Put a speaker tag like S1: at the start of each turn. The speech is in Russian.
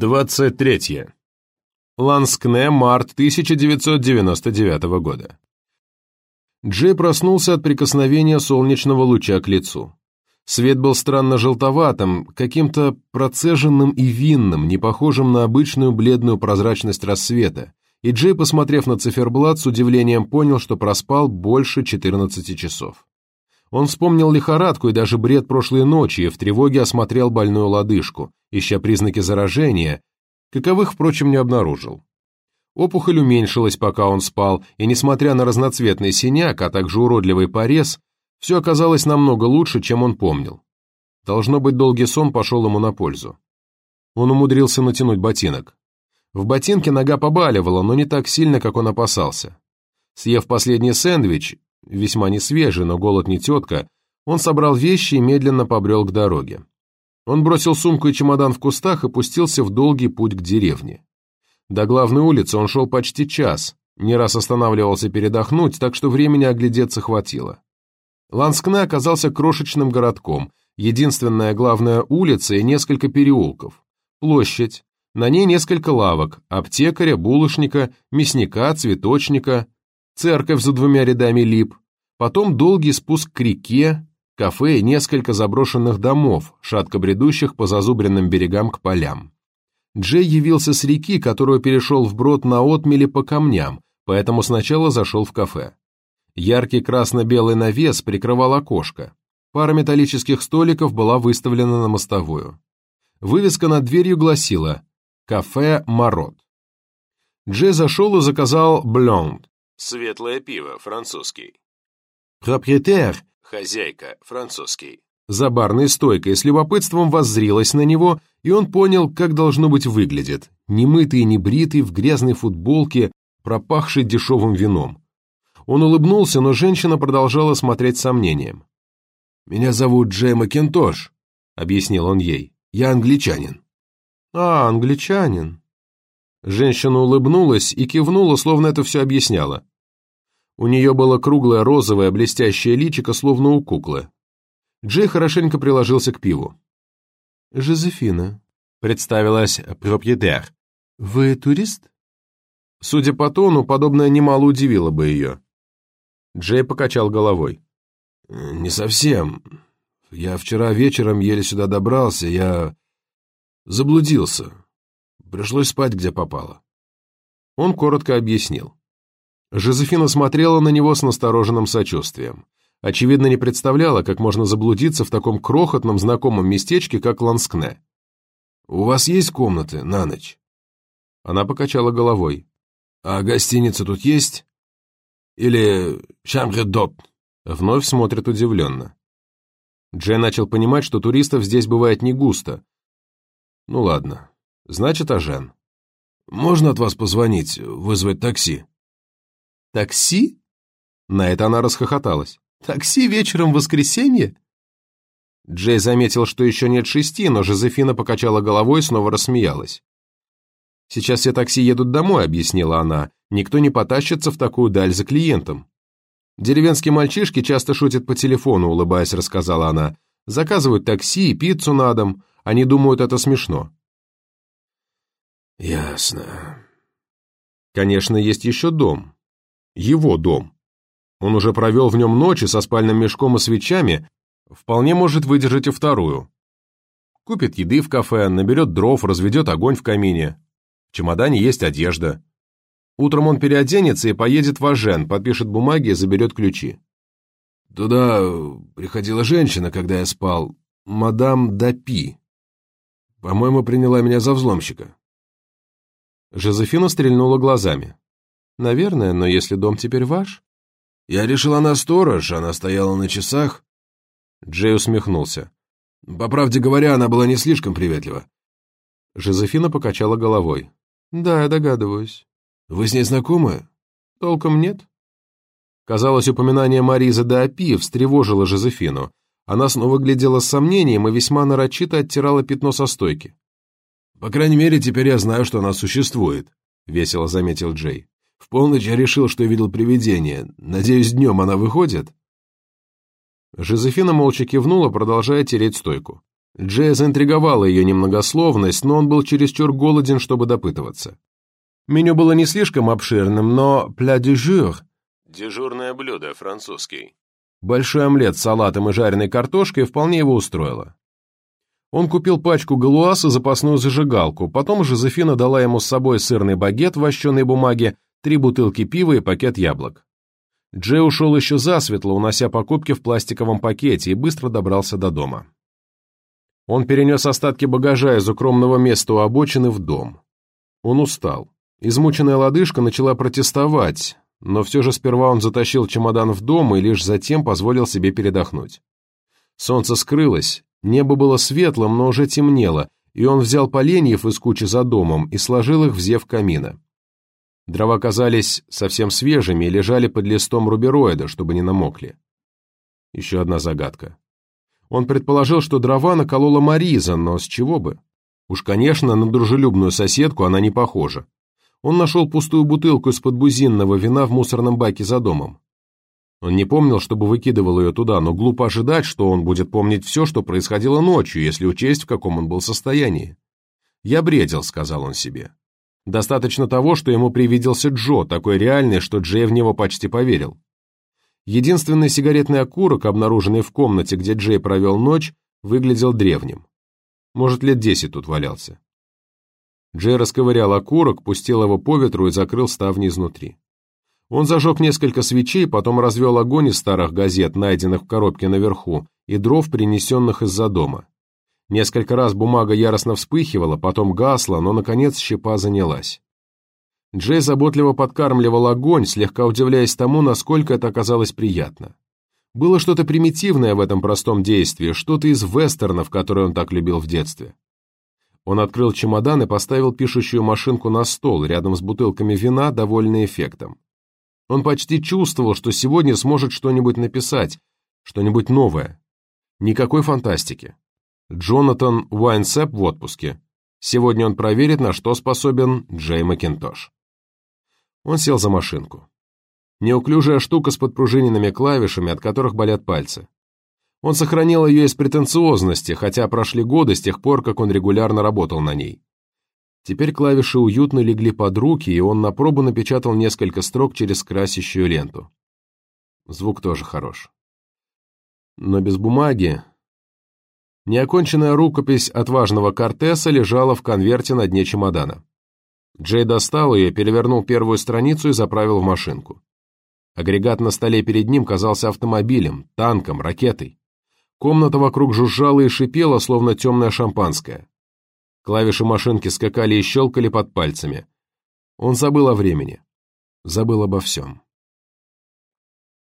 S1: 23. Ланскне, март 1999 года. Джей проснулся от прикосновения солнечного луча к лицу. Свет был странно желтоватым, каким-то процеженным и винным, не похожим на обычную бледную прозрачность рассвета, и Джей, посмотрев на циферблат, с удивлением понял, что проспал больше 14 часов. Он вспомнил лихорадку и даже бред прошлой ночи и в тревоге осмотрел больную лодыжку, ища признаки заражения, каковых, впрочем, не обнаружил. Опухоль уменьшилась, пока он спал, и, несмотря на разноцветный синяк, а также уродливый порез, все оказалось намного лучше, чем он помнил. Должно быть, долгий сон пошел ему на пользу. Он умудрился натянуть ботинок. В ботинке нога побаливала, но не так сильно, как он опасался. Съев последний сэндвич, весьма несвежий, но голод не тетка, он собрал вещи и медленно побрел к дороге. Он бросил сумку и чемодан в кустах и пустился в долгий путь к деревне. До главной улицы он шел почти час, не раз останавливался передохнуть, так что времени оглядеться хватило. Ланскне оказался крошечным городком, единственная главная улица и несколько переулков. Площадь, на ней несколько лавок, аптекаря, булочника, мясника, цветочника, церковь за двумя рядами лип, потом долгий спуск к реке, кафе и несколько заброшенных домов, шатко бредущих по зазубренным берегам к полям. Джей явился с реки, которую перешел вброд на отмеле по камням, поэтому сначала зашел в кафе. Яркий красно-белый навес прикрывал окошко. Пара металлических столиков была выставлена на мостовую. Вывеска над дверью гласила «Кафе Марот». Джей зашел и заказал «Блонд» — светлое пиво, французский. «Проприетер» — хозяйка, французский. За барной стойкой с любопытством воззрилась на него, и он понял, как должно быть выглядит, немытый небритый, в грязной футболке, пропахший дешевым вином. Он улыбнулся, но женщина продолжала смотреть с сомнением. «Меня зовут Джей Макинтош», — объяснил он ей. «Я англичанин». «А, англичанин». Женщина улыбнулась и кивнула, словно это все объясняло. У нее было круглое розовое блестящее личико, словно у куклы. Джей хорошенько приложился к пиву. «Жозефина», — представилась пропьетер. «Вы турист?» Судя по тону, подобное немало удивило бы ее. Джей покачал головой. «Не совсем. Я вчера вечером еле сюда добрался, я заблудился. Пришлось спать, где попало». Он коротко объяснил. Жозефина смотрела на него с настороженным сочувствием. Очевидно, не представляла, как можно заблудиться в таком крохотном знакомом местечке, как Ланскне. «У вас есть комнаты на ночь?» Она покачала головой. «А гостиница тут есть?» Или «Chambre d'hôte». Вновь смотрит удивленно. Джей начал понимать, что туристов здесь бывает не густо. Ну ладно, значит, Ажен. Можно от вас позвонить, вызвать такси? Такси? На это она расхохоталась. Такси вечером в воскресенье? Джей заметил, что еще нет шести, но Жозефина покачала головой и снова рассмеялась. «Сейчас все такси едут домой», — объяснила она. «Никто не потащится в такую даль за клиентом». «Деревенские мальчишки часто шутят по телефону», — улыбаясь, рассказала она. «Заказывают такси и пиццу на дом. Они думают, это смешно». «Ясно». Конечно, есть еще дом. Его дом. Он уже провел в нем ночи со спальным мешком и свечами, вполне может выдержать и вторую. Купит еды в кафе, наберет дров, разведет огонь в камине. В чемодане есть одежда. Утром он переоденется и поедет в Ажен, подпишет бумаги и заберет ключи. Туда приходила женщина, когда я спал, мадам Дапи. По-моему, приняла меня за взломщика. Жозефина стрельнула глазами. «Наверное, но если дом теперь ваш...» «Я решил, она сторож, она стояла на часах». Джей усмехнулся. По правде говоря, она была не слишком приветлива. Жозефина покачала головой. «Да, я догадываюсь». «Вы с ней знакомы?» «Толком нет». Казалось, упоминание Маризы де Апи встревожило Жозефину. Она снова глядела с сомнением и весьма нарочито оттирала пятно со стойки. «По крайней мере, теперь я знаю, что она существует», — весело заметил Джей. «В полночь я решил, что видел привидение. Надеюсь, днем она выходит?» Жозефина молча кивнула, продолжая тереть стойку. Джея заинтриговала ее немногословность, но он был чересчур голоден, чтобы допытываться. Меню было не слишком обширным, но «пля дю жур» — дежурное блюдо, французский. Большой омлет с салатом и жареной картошкой вполне его устроило. Он купил пачку галуаса запасную зажигалку, потом Жозефина дала ему с собой сырный багет в вощеной бумаге, три бутылки пива и пакет яблок. Джей ушел еще засветло, унося покупки в пластиковом пакете, и быстро добрался до дома. Он перенес остатки багажа из укромного места у обочины в дом. Он устал. Измученная лодыжка начала протестовать, но все же сперва он затащил чемодан в дом и лишь затем позволил себе передохнуть. Солнце скрылось, небо было светлым, но уже темнело, и он взял поленьев из кучи за домом и сложил их в зев камина. Дрова казались совсем свежими и лежали под листом рубероида, чтобы не намокли. Еще одна загадка. Он предположил, что дрова наколола Мариза, но с чего бы? Уж, конечно, на дружелюбную соседку она не похожа. Он нашел пустую бутылку из-под бузинного вина в мусорном баке за домом. Он не помнил, чтобы выкидывал ее туда, но глупо ожидать, что он будет помнить все, что происходило ночью, если учесть, в каком он был состоянии. «Я бредил», — сказал он себе. Достаточно того, что ему привиделся Джо, такой реальный, что Джей в него почти поверил. Единственный сигаретный окурок, обнаруженный в комнате, где Джей провел ночь, выглядел древним. Может, лет десять тут валялся. Джей расковырял окурок, пустил его по ветру и закрыл ставни изнутри. Он зажег несколько свечей, потом развел огонь из старых газет, найденных в коробке наверху, и дров, принесенных из-за дома. Несколько раз бумага яростно вспыхивала, потом гасла, но, наконец, щепа занялась. Джей заботливо подкармливал огонь, слегка удивляясь тому, насколько это оказалось приятно. Было что-то примитивное в этом простом действии, что-то из вестернов, которые он так любил в детстве. Он открыл чемодан и поставил пишущую машинку на стол, рядом с бутылками вина, довольный эффектом. Он почти чувствовал, что сегодня сможет что-нибудь написать, что-нибудь новое. Никакой фантастики. Джонатан Уайнсеп в отпуске. Сегодня он проверит, на что способен Джей Макинтош. Он сел за машинку. Неуклюжая штука с подпружиненными клавишами, от которых болят пальцы. Он сохранил ее из претенциозности, хотя прошли годы с тех пор, как он регулярно работал на ней. Теперь клавиши уютно легли под руки, и он на пробу напечатал несколько строк через красящую ленту. Звук тоже хорош. Но без бумаги... Неоконченная рукопись отважного Кортеса лежала в конверте на дне чемодана. Джей достал ее, перевернул первую страницу и заправил в машинку. Агрегат на столе перед ним казался автомобилем, танком, ракетой. Комната вокруг жужжала и шипела, словно темное шампанское. Клавиши машинки скакали и щелкали под пальцами. Он забыл о времени. Забыл обо всем.